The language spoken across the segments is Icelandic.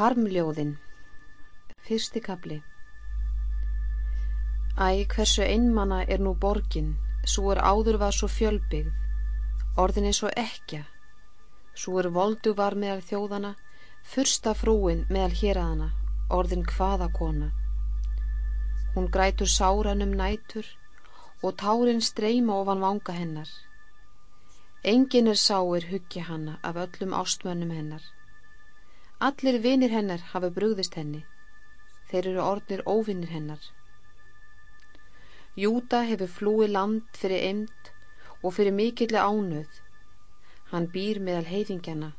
Harmljóðin Fyrsti kapli Æ, hversu einmanna er nú borgin, svo er áður var svo fjölbyggð, orðin eins og ekja, svo er voldu var meðal þjóðana, fyrsta frúin meðal héræðana, orðin hvaðakona. Hún grætur sáranum nætur og tárin streyma ofan vanga hennar. Engin er sáir huggja hanna af öllum ástmönnum hennar. Allir vinir hennar hafa brugðist henni. Þeir eru orðnir óvinnir hennar. Júta hefur flúið land fyrir eind og fyrir mikilli ánöð. Hann býr meðal heiðingjana,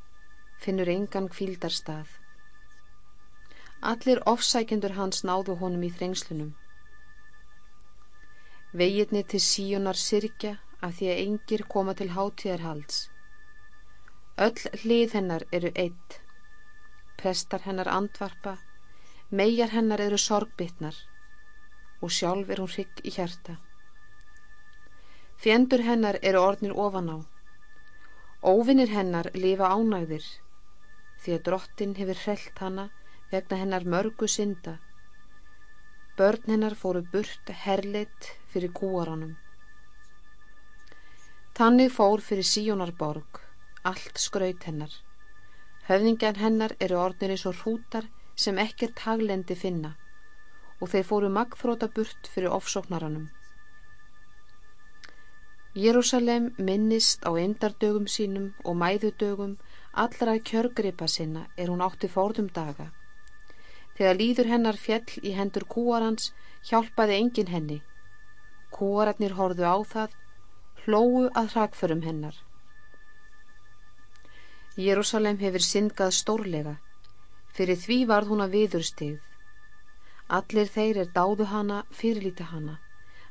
finnur engan kvíldarstað. Allir ofsækjendur hans náðu honum í þrengslunum. Veginnir til síunar sirkja af því að engir koma til hátíðarhalds. Öll hlið hennar eru eitt. Prestar hennar andvarpa, megar hennar eru sorgbytnar og sjálf er hún hrygg í hjarta. Fjendur hennar eru orðnir ofan á. Óvinnir hennar lifa ánægðir því að drottin hefur hrellt hana vegna hennar mörgu synda. Börn hennar fóru burt herlit fyrir kúaranum. Þannig fór fyrir Síjónarborg, allt skraut hennar. Höfningar hennar eru orðnir eins og hrútar sem ekkert haglendi finna og þeir fóru magfróta burt fyrir ofsóknaranum. Jérúsalem minnist á eindardögum sínum og mæðudögum allra kjörgripa sinna er hún átti fórðum daga. Þegar líður hennar fjell í hendur kúarans hjálpaði engin henni. Kúararnir horðu á það hlóu að hrakförum hennar. Jérúsalem hefur syngað stórlega, fyrir því varð hún að viðurstigð. Allir þeir er dáðu hana, fyrirlíti hana,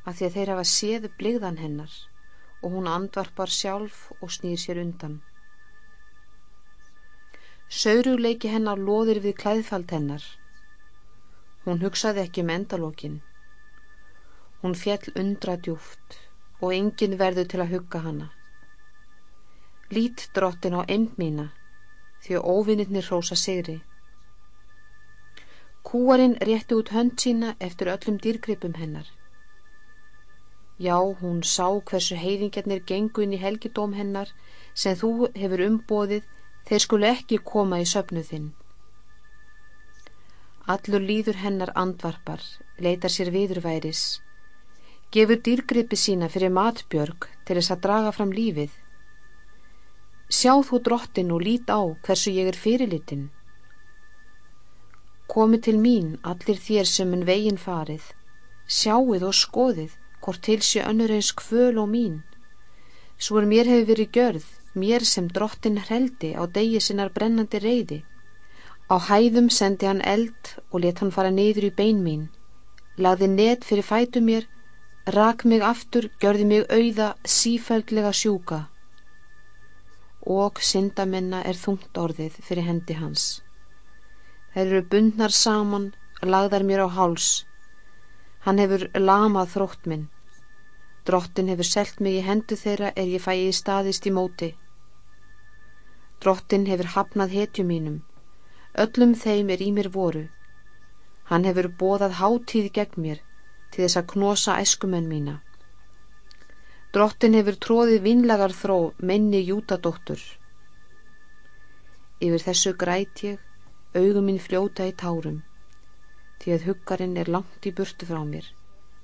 að því að þeir hafa séð bligðan hennar og hún andvarpar sjálf og snýr sér undan. Saurugleiki hennar loðir við klæðfald hennar. Hún hugsaði ekki um endalókin. Hún fjell undra djúft og engin verður til að hugga hana. Lít drottin á einn mína því að óvinnirnir rósa sigri. Kúarinn rétti út hönd sína eftir öllum dýrgripum hennar. Já, hún sá hversu heiðingarnir gengu inn í helgidóm hennar sem þú hefur umbóðið þeir skulu ekki koma í söpnu þinn. Allur líður hennar andvarpar, leitar sér viðurværis gefur dýrgripi sína fyrir matbjörg til þess að draga fram lífið. Sjá þú drottin og lít á hversu ég er fyrirlitin. Komi til mín allir þér sem en veginn farið, sjáuð og skoðið hvort til sé önnur eins kvöl og mín. Svo er mér hefur verið gjörð, mér sem drottin hreldi á degi sinnar brennandi reyði. Á hæðum sendi hann eld og let hann fara neyður í bein mín, lagði net fyrir fætu mér rak mig aftur, gjörði mig auða sífældlega sjúka og syndamenna er þungt orðið fyrir hendi hans. Þeir eru bundnar saman, lagðar mér á háls. Hann hefur lamað þrótt minn. Drottin hefur selt mig í hendu þeirra er ég fæ í staðist í móti. Drottin hefur hafnað hetju mínum. Öllum þeim er í mér voru. Hann hefur bóðað hátíð gegn mér til þess að knosa æskumenn mína. Drottin hefur tróðið vinlagar þró menni jútadóttur. Yfir þessu græt ég, augum mín fljóta í tárum, því að huggarinn er langt í burtu frá mér,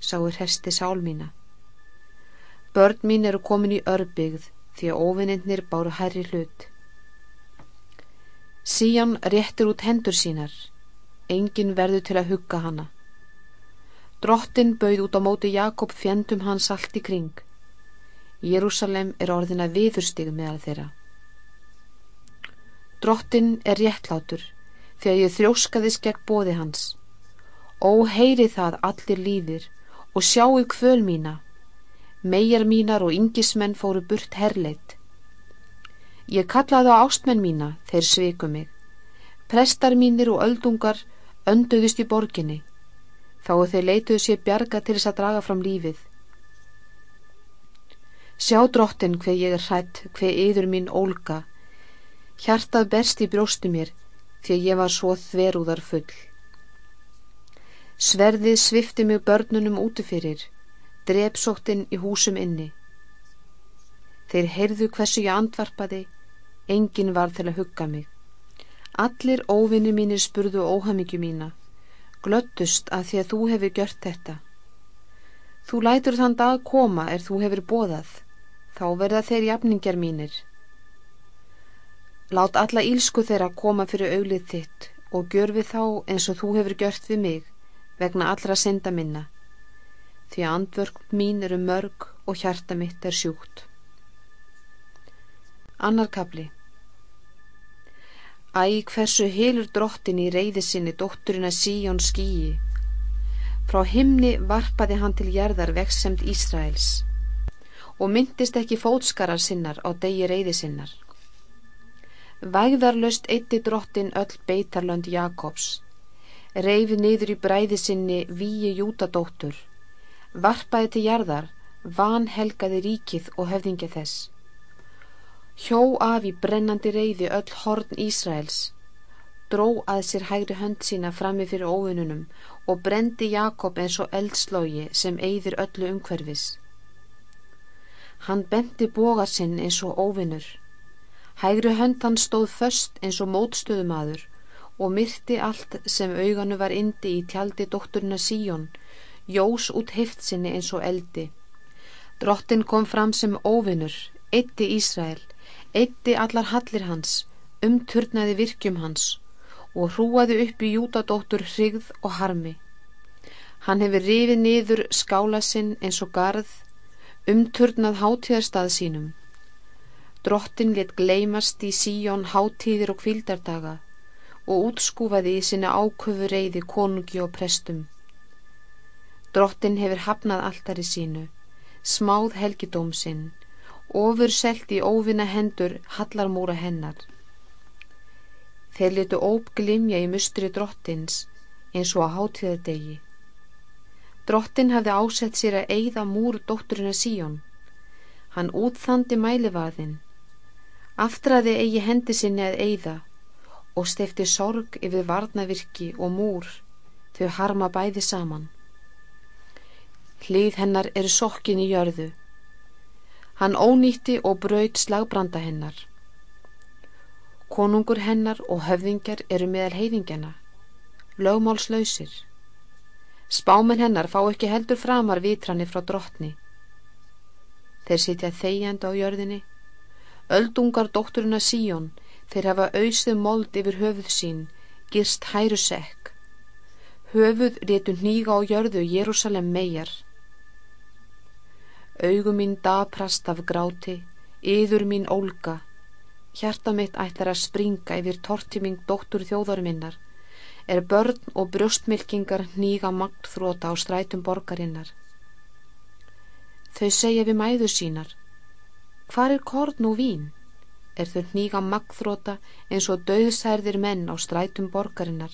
sáir hesti sál mína. Börn mín eru komin í örbyggð því að ofinnindnir báru herri hlut. Síjan réttir út hendur sínar, engin verður til að hugga hana. Drottin bauð út á móti Jakob fjendum hans allt í kring. Jérúsalem er orðina viðurstig meðal þeirra. Drottin er réttlátur þegar ég þrjóskaðis gegn bóði hans. Ó heyri það allir líðir og sjáu kvöl mína. Megar mínar og yngismenn fóru burt herleitt. Ég kallaði á ástmenn mína, þeir sveiku mig. Prestar mínir og öldungar önduðist í borginni þá þeir leituðu sér bjarga til þess að draga fram lífið. Sjá drottin hver ég er hrætt, hver yður mín ólga. Hjartað berst í brjóstu mér, því ég var svo þverúðar full. Sverðið svifti mig börnunum útufyrir, drepsóttinn í húsum inni. Þeir heyrðu hversu ég andvarpaði, engin var til að hugga mig. Allir óvinni mínir spurðu óhamingju mína, glöttust að því að þú hefur gjört þetta. Þú lætur þann dag koma er þú hefur bóðað, þá verða þeir jafningar mínir. Lát alla ílsku þeirra koma fyrir auglið þitt og gjör við þá eins og þú hefur gjört við mig vegna allra synda minna, því að andvörk mín eru mörg og hjarta mitt er sjúkt. Annar kapli Æ, hversu hilur drottin í reyði sinni dótturina Síjón skíi. Frá himni varpaði hann til jærðar veksemt Ísraels og myndist ekki fótskarar sinnar á degi reyði sinnar. Vægðarlöst eitti drottin öll beitarlönd Jakobs, reyfi niður í bræði sinni víi jútadóttur, varpaði til jærðar, vanhelgaði ríkið og höfðingja þess hjó af í brennandi reyði öll horn Ísraels, dró að sér hægri hönd sína frammi fyrir óvinnunum og brendi Jakob eins og eldslógi sem eigðir öllu umhverfis. Hann bendi boga sinn eins og óvinnur. Hægri hönd hann stóð först eins og mótstöðumadur og myrti allt sem auganu var indi í tjaldi doktorina Síjón, jós út heift sinni eins og eldi. Drottin kom fram sem óvinnur, eitti Ísrael, eitti allar hallir hans, umturnaði virkjum hans og hrúaði upp í jútadóttur hrigð og harmi. Hann hefur rifið niður skála sinn eins og garð, umturnað hátíðarstað sínum. Drottin let gleymast í síjón hátíðir og kvildardaga og útskúfaði í sinna áköfu reyði konungi og prestum. Drottin hefur hafnað alltari sínu, smáð helgidóm sinn, ofur selt í óvinna hendur hallarmúra hennar. Þeir letu óp glimja í mustri drottins eins og að hátíðadegi. Drottin hafði ásett sér að eigða múr dótturina Síjón. Hann útþandi mælivaðinn, aftraði eigi hendi sinni að eigða og stefti sorg yfir varnavirki og múr þau harma bæði saman. Hlýð hennar eru sokkin í jörðu Hann ónýtti og braut slagbranda hennar. Konungur hennar og höfðingjar eru meðal heiðingjana, lögmálslausir. Spámen hennar fá ekki heldur framar vitranir frá drottni. Þeir sitja þegjandi á jörðinni. Öldungar dótturina Síjón, þeir hafa auðsið mold yfir höfuð sín, girst hæru sekk. Höfuð rétu nýga á jörðu Jérúsalem megar. Augum mín daprast af gráti, yður mín ólga, hjarta mitt ætlar að springa yfir tortiming dóttur þjóðar minnar, er börn og brjóstmilkingar nýga magtþróta á strætum borgarinnar. Þau segja við mæðu sínar, hvar er korn og vín? Er þau nýga magtþróta eins og döðsærðir menn á strætum borgarinnar,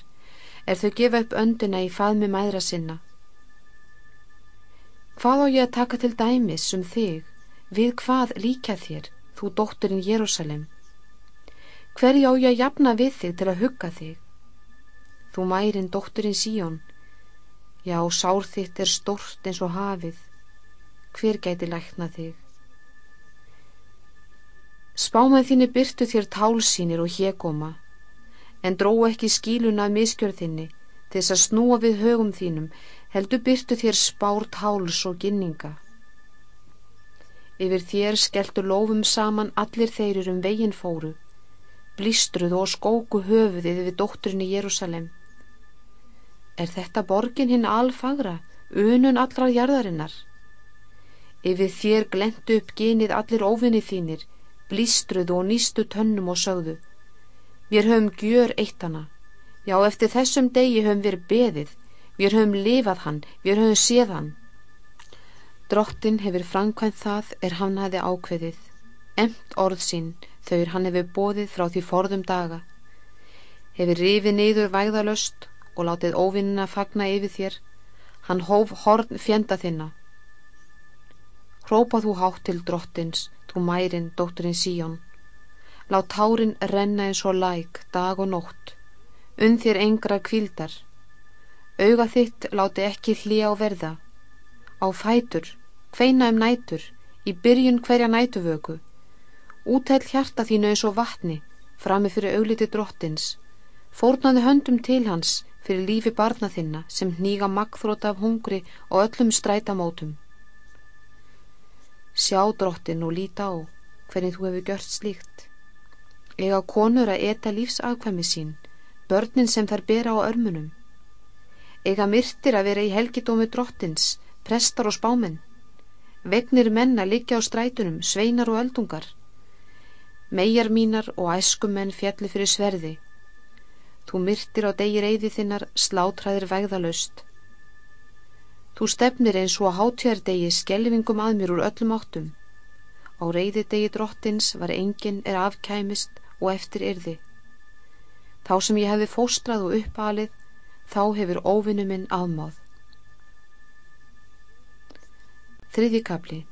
er þau gefa upp öndina í faðmi mæðra sinna, Hvað á ég að taka til dæmis um þig, við hvað líka þér, þú dótturinn Jérúsalem? Hverja á ég að jafna við þig til að hugga þig? Þú mærin dótturinn Síjón, já, sár þitt er stort eins og hafið, hver gæti lækna þig? Spámað þínni byrtu þér tálsínir og hegóma, en dró ekki skíluna af miskjörðinni þess að snúa við högum þínum heldur byrtu þér spárt háls og ginninga. Yfir þér skelltu lofum saman allir þeirir um veginn fóru, blístruð og skóku höfuðið við dótturinni Jérúsalem. Er þetta borgin hinn alfagra, unun allra jarðarinnar? Yfir þér glendu upp genið allir óvinni þínir, blístruð og nýstu tönnum og sögðu. Við höfum gjör eittana, já eftir þessum degi höfum við beðið, Við höfum lifað hann, við höfum séð hann. Drottin hefur framkvæmt það er hann hafi ákveðið. Emt orð sín þauður hann hefur bóðið frá því forðum daga. Hefur rifið neyður vægðalöst og látið óvinnina fagna yfir þér. Hann hóf horn fjenda þinna. Hrópað þú hátt til drottins, þú mærin, dótturinn Síjón. Lát tárin renna eins og læk, dag og nótt. unn þér engra kvíldar. Auga þitt láti ekki hlýja á verða. Á fætur, hveina um nætur, í byrjun hverja nætuvöku. Útæll hjarta þínu eins og vatni, frami fyrir augliti drottins. Fórnaði höndum til hans fyrir lífi barna þinna sem hníga magþróta af hungri og öllum strætamótum. Sjá drottin og líta á hvernig þú hefur gjört slíkt. Ega konur að eta lífsafkvæmi sín, börnin sem þær bera á örmunum. Ega myrtir að vera í helgidómi drottins, prestar og spáminn. Vegnir menna liggja á strætunum, sveinar og öldungar. Megar mínar og æskumenn fjalli fyrir sverði. Þú myrtir á degi reyði þinnar, slátræðir vegðalöst. Þú stefnir eins og á hátjardegi skelvingum að mér úr öllum áttum. Á reyði degi drottins var enginn er afkæmist og eftir yrði. Þá sem ég hefði fóstrað og uppalið, þá hefur óvinnu minn aðmáð. Þriðjikabli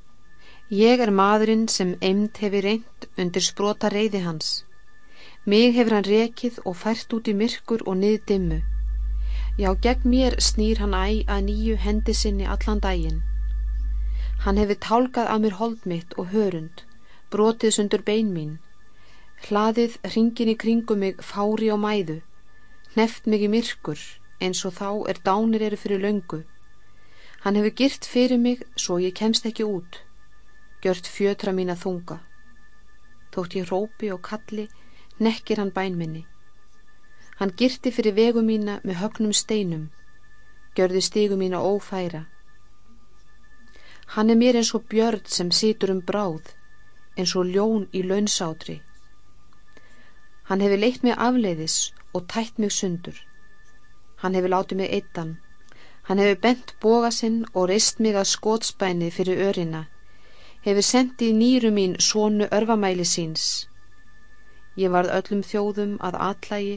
Ég er maðurinn sem eimt hefur reynd undir sprota reyði hans. Mig hefur hann rekið og fært út í myrkur og niður dimmu. Já, gegn mér snýr hann æg að nýju hendi sinni allan daginn. Hann hefur tálkað að mér hold mitt og hörund, brotið sundur bein mín, hlaðið ringin í kringum mig fári og mæðu, neft mig í myrkur eins og þá er dánir eru fyrir löngu. Hann hefur gyrt fyrir mig svo ég kemst ekki út, gjört fjötra mín að þunga. Þótt ég rópi og kalli, nekkir hann bænminni. Hann gyrti fyrir vegu mína með högnum steinum, gjörði stígu mína ófæra. Hann er mér eins og björn sem situr um bráð, eins og ljón í launsátri. Hann hefur leitt mig afleiðis og tætt mig sundur. Hann hefur látið mig eittan. Hann hefur bent boga sinn og reist mig að skótspæni fyrir örina. Hefur sendið nýru mín svonu örfamæli síns. Ég varð öllum þjóðum að atlægi,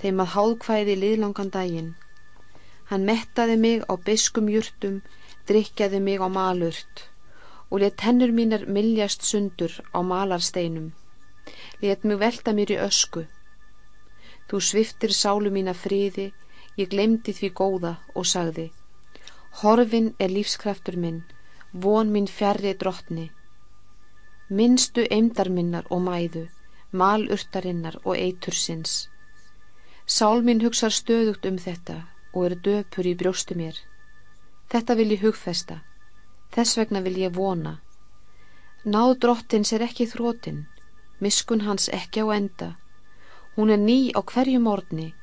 þeim að háðkvæði liðlangan daginn. Hann mettaði mig á biskum júrtum, drikjaði mig á malurt og let tennur mínar miljast sundur á malarsteinum. Let mig velta mér í ösku. Þú sviftir sálu mína friði, ég glemdi því góða og sagði Horfin er lífskraftur minn, von minn fjarrri drottni. Minnstu eimdar minnar og mæðu, malurtarinnar og eitursins. Sál minn hugsar stöðugt um þetta og eru döpur í brjóstu mér. Þetta vil ég hugfesta, þess vegna vil ég vona. Náð drottins er ekki þrótin, miskun hans ekki á enda. Hún er ný á hverju morgni,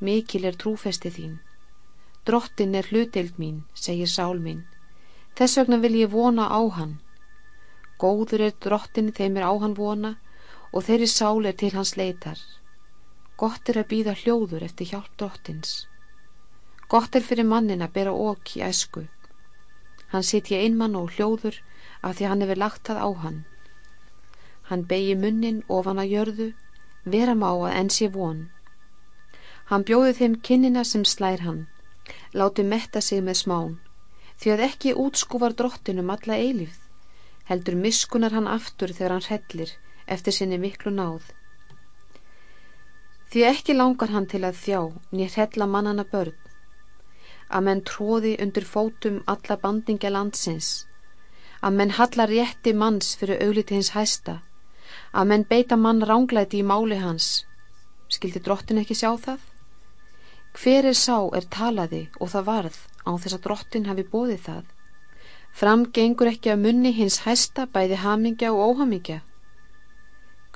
mikil er trúfesti þín. Drottin er hluteild mín, segir sál mín. Þess vegna vil ég vona á hann. Góður er drottin þeim er á hann vona og þeirri sál er til hans leitar. Gott er að býða hljóður eftir hjálp drottins. Gott er fyrir mannin að bera okk í æsku. Hann sitja einmann og hljóður af því hann hefur lagt það á hann. Hann begi munnin ofan að jörðu, vera má að enn sé von. Hann bjóði þeim kinnina sem slær hann, láti metta sig með smán, því að ekki útskúvar drottinum alla eilífð, heldur miskunar hann aftur þegar hann hrellir eftir sinni miklu náð. Því ekki langar hann til að þjá, nýr hrella mannana börn, að menn tróði undir fótum alla bandingja landsins, að menn halla rétti manns fyrir augliti hins hæsta, að menn beita mann ránglæti í máli hans. Skildi drottin ekki sjá það? Hver er sá er talaði og það varð á þess að drottin hafi bóðið það? Fram gengur ekki að munni hins hæsta bæði hamingja og óhamingja.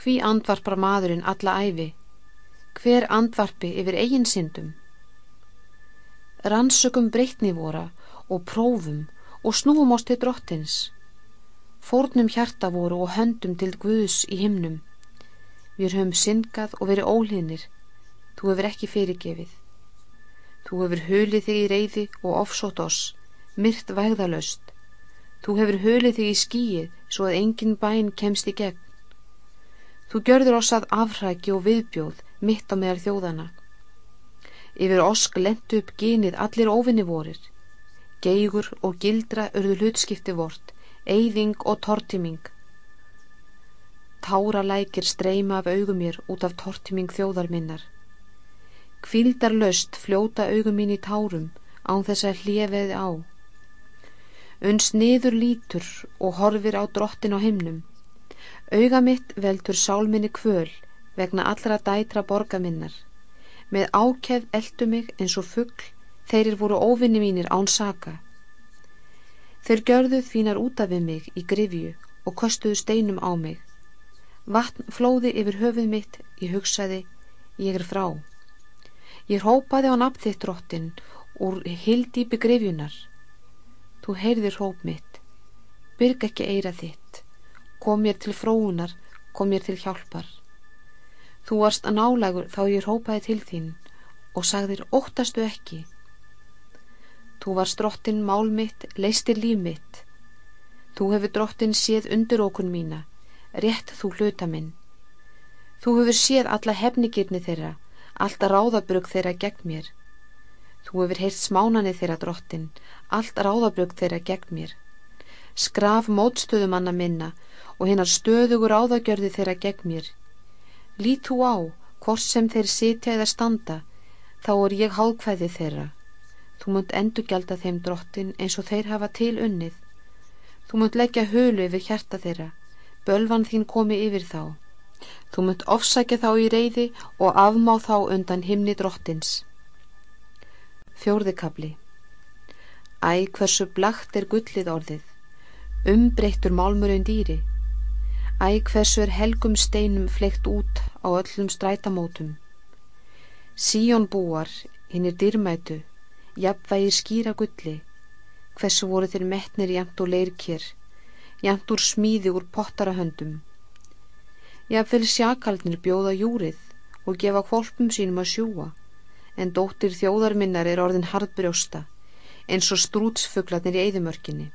Hví andvarpar maðurinn alla æfi? Hver andvarpi yfir eigin syndum? Rannsökum breytni vora og prófum og snúum ást til drottins. Fórnum hjarta voru og höndum til Guðs í himnum. Við höfum syngað og verið óliðnir. Þú hefur ekki fyrirgefið. Þú hefur hulið þig í reyði og ofsótt oss, myrt vægðalöst. Þú hefur hulið þig í skíið svo að engin bæn kemst í gegn. Þú gjörður oss að afrækji og viðbjóð mitt á meðal þjóðana. Yfir osk lendu upp gynið allir óvinni vorir. Geigur og gildra örðu hlutskipti vort, eyðing og tortiming. Tára lækir streyma af augum mér út af tortiming þjóðar minnar. Kvíldar löst fljóta augum mín í tárum án þess að hljefiði á. Unns niður lítur og horfir á drottin á himnum. Auga mitt veldur sálminni kvöl vegna allra dætra borga minnar. Með ákef eldu mig eins og fuggl, þeirrir voru óvinni mínir án saka. Þeir gjörðu þvínar út af við mig í grifju og kostuðu steinum á mig. Vatn flóði yfir höfuð mitt, ég hugsaði, ég er frá. Ég hópaði á nafn þitt drottin úr hildýpi grifjunar. Þú heyrðir hóp mitt, byrg ekki eira þitt, kom mér til fróunar, kom mér til hjálpar. Þú varst að nálagur þá ég hópaði til þín og sagðir óttastu ekki. Þú varst drottin mál mitt, leistir líf mitt. Þú hefur drottin séð undir okkur mína, rétt þú hluta minn. Þú hefur séð alla hefnigirni þeirra, allt ráðabrug þeirra gegn mér. Þú hefur heilt smánani þeirra drottin, allt ráðabrug þeirra gegn mér. Skraf mótstöðumanna minna og hinnar stöðugur ráðagjörði þeirra gegn mér. Lít þú á, hvort sem þeir sitja eða standa, þá er ég hálkvæði þeirra. Þú munt endurgelda þeim drottin eins og þeir hafa til unnið. Þú munt leggja hölu yfir hjarta þeirra, bölvan þín komi yfir þá. Þú munt ofsækja þá í reyði og afmá þá undan himni drottins. Fjórðikabli Æ, hversu blagt er gullið orðið, umbreyttur málmurinn dýri. Æ, hversu er helgum steinum fleikt út á öllum strætamótum. Síjón búar, hinn er dýrmætu, jafnvægi skýra gulli, hversu voru þeir metnir jæmt og leirkir, jæmt úr smíði úr pottarahöndum. Jafnvel sjakaldnir bjóða júrið og gefa kvolpum sínum að sjúa, en dóttir þjóðarminnar er orðin hardbrjósta, eins og strútsfuglarnir í eðimörkinni.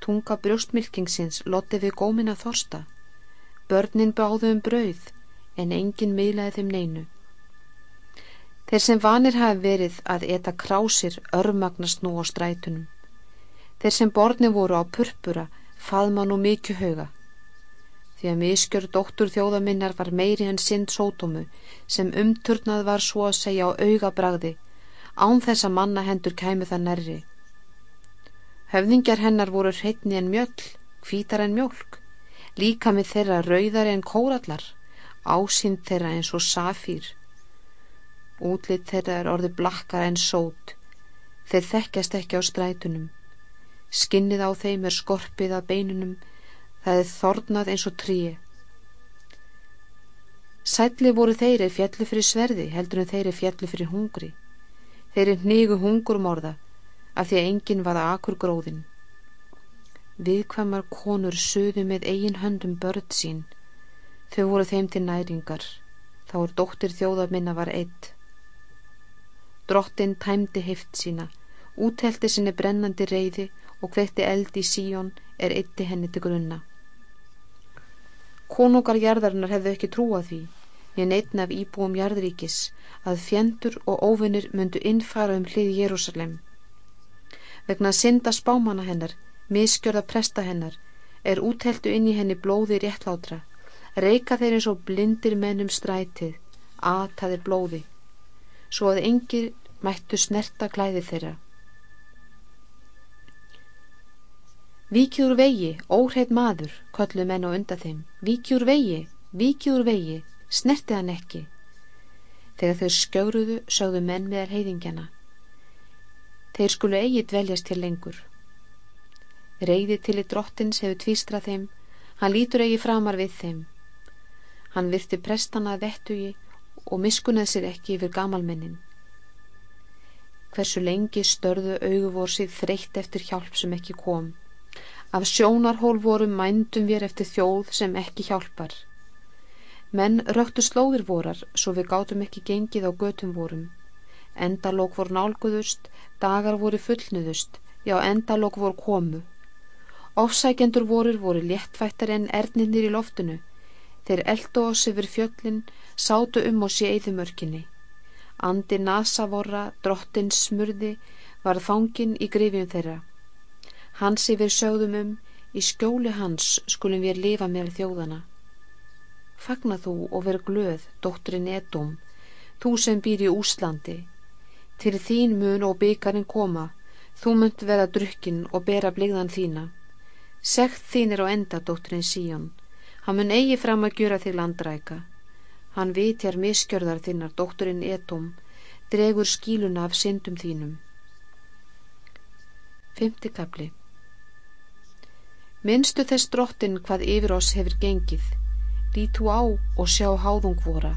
Tunga brjóstmilkingsins lotti við gómina þorsta, börnin báðu um brauð, en engin miðlaði þeim neinu. Þeir sem vanir hafi verið að eta krásir örmagnast nú á strætunum. Þeir sem borni voru á purpura faðma nú mikið huga. Því að miskjör doktur þjóðaminnar var meiri en sind sótomu sem umturnað var svo að segja á augabragði án þess að manna hendur kæmu það nærri. Höfðingjar hennar voru hreitni en mjöll, hvítar en mjölk, líka með þeirra rauðari en kórallar, ásýnd þeirra eins og safýr Útlitt þeirra er orði blakkar en sót. Þeir þekkjast ekki á strætunum. Skinnið á þeim er skorpið að beinunum. Það er þornað eins og tríi. Sætli voru þeirri fjallu fyrir sverði heldur en þeirri fjallu fyrir hungri. Þeirri hnígu hungur morða af því að enginn vaða akur gróðin. Viðkvamar konur söðu með eigin höndum börn sín. Þau voru þeim til næringar. Þá er dóttir þjóðar minna var eitt. Drottin tæmdi heift sína, úthelti sinni brennandi reyði og hveitti eld í síjón er eitti henni til grunna. Konungar jarðarinnar hefðu ekki trúað því, en einn af íbúum jarðríkis, að fjendur og óvinnir myndu innfara um hlið Jérúsalem. Vegna synda spámanna hennar, miskjörða presta hennar, er útheltu inn í henni blóði réttlátra, reyka þeir eins og blindir mennum strætið, aðtaðir blóði, svo að engir mættu snerta klæði þeirra. Víkjúr vegi, óhreit maður, kollu menn og undan þeim. Víkjúr vegi, víkjúr vegi, snerti hann ekki. Þegar þau skjóruðu, sögðu menn meðal heiðingjana. Þeir skulu eigi dveljast til lengur. Reyði til í drottins hefur tvístrað þeim, hann lítur eigi framar við þeim. Hann virti prestana að vettugi og miskunnað sér ekki yfir gamalmennin. Hversu lengi störðu augu voru sig þreytt eftir hjálp sem ekki kom. Af sjónarhól voru mændum við eftir þjóð sem ekki hjálpar. Menn röktu slóðir vorar svo við gátum ekki gengið á götum vorum. Endalók voru nálguðust, dagar voru fullnuðust, já endalók voru komu. Ofsækjendur vorur voru léttvættar en erninir í loftinu. Þeir eldu oss yfir fjöllin, sátu um oss í eðumörkinni. Andi Nasavorra, drottins smurði, var fangin í grifjum þeirra. Hans yfir sögðum um, í skjóli hans skulum við lifa með þjóðana. Fagna þú og veru glöð, dótturinn Edóm, þú sem býr í Úslandi. Til þín mun og byggarinn koma, þú munt vera drukkin og bera bligðan þína. Segt þín er á enda, dótturinn Síjón. Hann mun eigi fram að gjöra þig landræka. Hann vitjar miskjörðar þinnar, dótturinn Etóm, dregur skíluna af syndum þínum. Fymti kapli Minnstu þess drottin hvað yfir oss hefur gengið, lítu á og sjá háðung vora.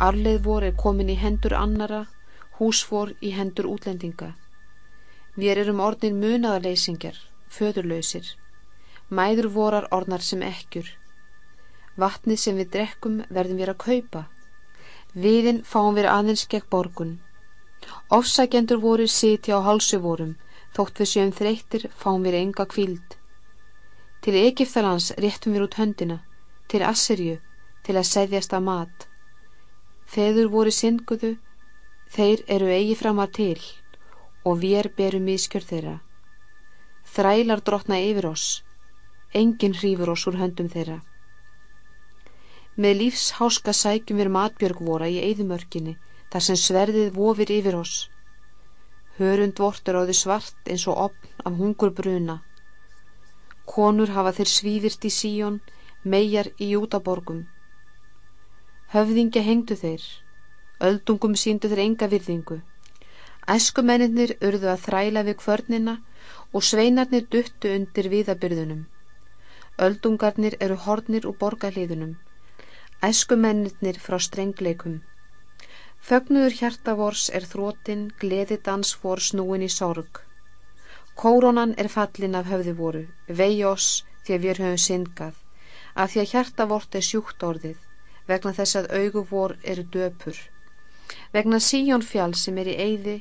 Arleið vor er komin í hendur annara, húsvor í hendur útlendinga. Við erum orðin munaðarleysingjar, föðurlausir, mæður vorar orðnar sem ekkjur. Vatnið sem við drekkum verðum við að kaupa. Viðin fáum við aðeins gegn borgun. Ofsækjendur voru sitja á halsu vorum, þótt við sjöum þreyttir fáum við enga kvíld. Til Egiptalands réttum við út höndina, til Assyrju, til að segðjast að mat. Þeður voru synguðu, þeir eru eigi framar til, og við berum ískjör þeirra. Þrælar drotna yfir oss, enginn hrýfur oss úr höndum þeirra. Með lífsháska sækjum við matbjörg vora í eðimörkinni þar sem sverðið vofir yfir oss. Hörund vortur á því svart eins og opn af hungur bruna. Konur hafa þeir svíðirt í síjón, megar í jútaborgum. Höfðingja hengdu þeir, öldungum síndu þeir enga virðingu. Æskumennir urðu að þræla við kvörnina og sveinarnir duttu undir viðabyrðunum. Öldungarnir eru hornir úr borgarliðunum Æskumennir frá strengleikum Fögnuður hjartavors er þrótin, gleði dansvor snúin í sorg. Kóronan er fallin af höfði voru, vei oss því að við höfum syngað, af því að hjartavort er sjúkt orðið, vegna þess að auguvor eru döpur, vegna síjónfjall sem er í eyði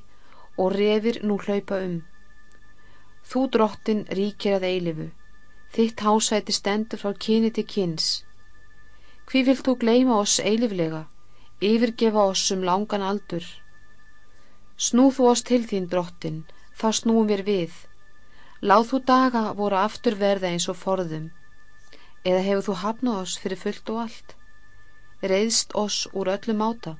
og revir nú hlaupa um. Þú drottin ríkir að eilifu, þitt hásæti stendur frá kyni til kyns, Hví vilt þú gleima oss eiliflega, yfirgefa oss um langan aldur? Snúð þú oss til þín, drottin, þá snúum við við. Láð þú daga voru aftur verða eins og forðum, eða hefur þú hafnað oss fyrir fullt og allt? Reyðst oss úr öllum áta?